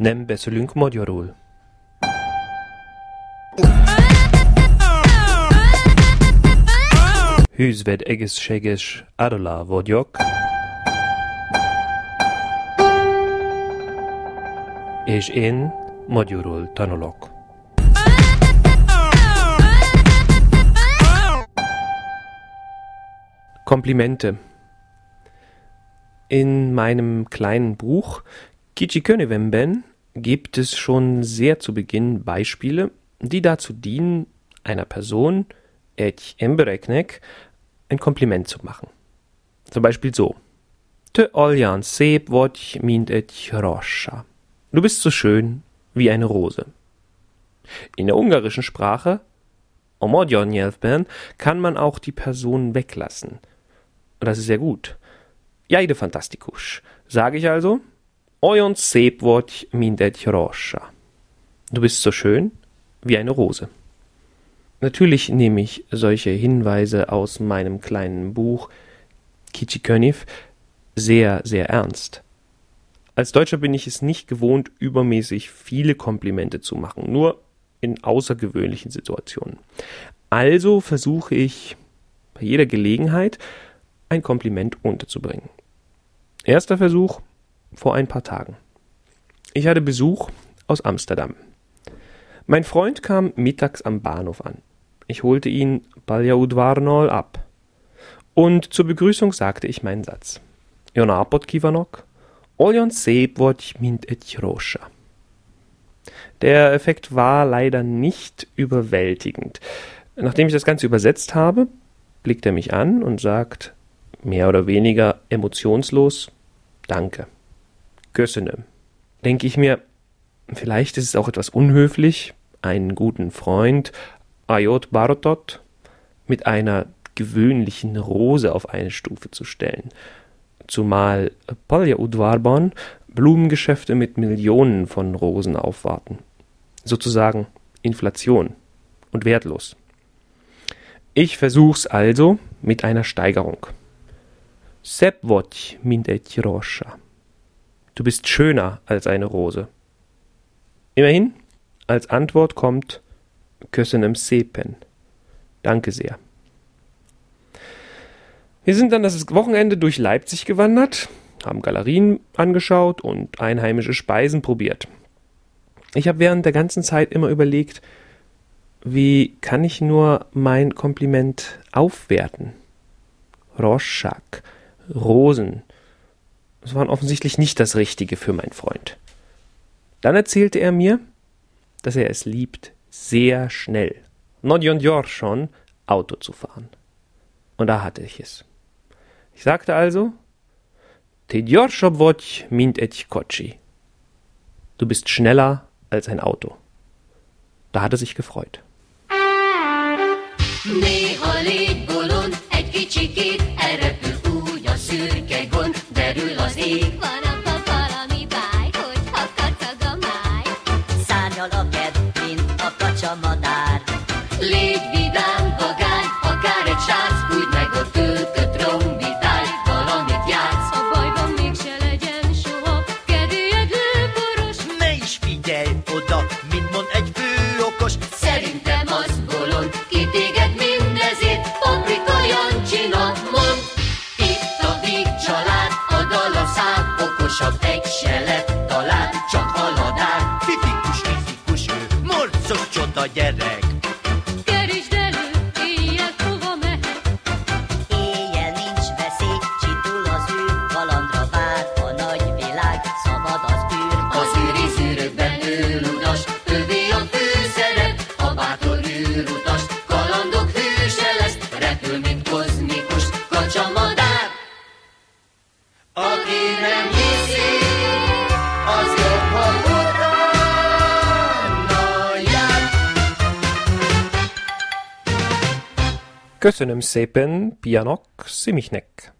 Nem beszélünk magyarul. Hűzved egészséges Adala vagyok. És én magyarul tanulok. Komplimente. In meinem kleinen Buch Kichikönevemben gibt es schon sehr zu Beginn Beispiele, die dazu dienen, einer Person, egy embereknek, ein Kompliment zu machen. Zum Beispiel so. Te olyan szép vagy, mint egy rosa. Du bist so schön wie eine Rose. In der ungarischen Sprache, magyar nyelvben, kann man auch die Person weglassen. Und das ist sehr gut. Jajde fantastikus. Sage ich also, olyan szép vagy, mint. Du bist so schön wie eine Rose. Natürlich nehme ich solche Hinweise aus meinem kleinen Buch Kichiköniv sehr, sehr ernst. Als Deutscher bin ich es nicht gewohnt, übermäßig viele Komplimente zu machen, nur in außergewöhnlichen Situationen. Also versuche ich bei jeder Gelegenheit ein Kompliment unterzubringen. Erster Versuch vor ein paar Tagen. Ich hatte Besuch aus Amsterdam. Mein Freund kam mittags am Bahnhof an. Ich holte ihn Baljaudvarnol ab. Und zur Begrüßung sagte ich meinen Satz. Jonapot Kivanok, Oljon vagy, mint egy rózsa. Der Effekt war leider nicht überwältigend. Nachdem ich das Ganze übersetzt habe, blickt er mich an und sagt, mehr oder weniger emotionslos, Danke. Köszönöm. Denke ich mir, vielleicht ist es auch etwas unhöflich, einen guten Freund, Ayot Barotot, mit einer gewöhnlichen Rose auf eine Stufe zu stellen. Zumal Palja Udvarban Blumengeschäfte mit Millionen von Rosen aufwarten. Sozusagen Inflation und wertlos. Ich versuch's also mit einer Steigerung. Szebb vagy, mint egy rózsa. Du bist schöner als eine Rose. Immerhin, als Antwort kommt Köszönöm szépen. Danke sehr. Wir sind dann das Wochenende durch Leipzig gewandert, haben Galerien angeschaut und einheimische Speisen probiert. Ich habe während der ganzen Zeit immer überlegt, wie kann ich nur mein Kompliment aufwerten? Roschak, Rosen. Das waren offensichtlich nicht das Richtige für meinen Freund. Dann erzählte er mir, dass er es liebt, sehr schnell, Nodjon schon, Auto zu fahren. Und da hatte ich es. Ich sagte also, mint egy kocsi. Du bist schneller als ein Auto. Da hat er sich gefreut. Néha shop. Köszönöm szépen, Pianok Szimichnek!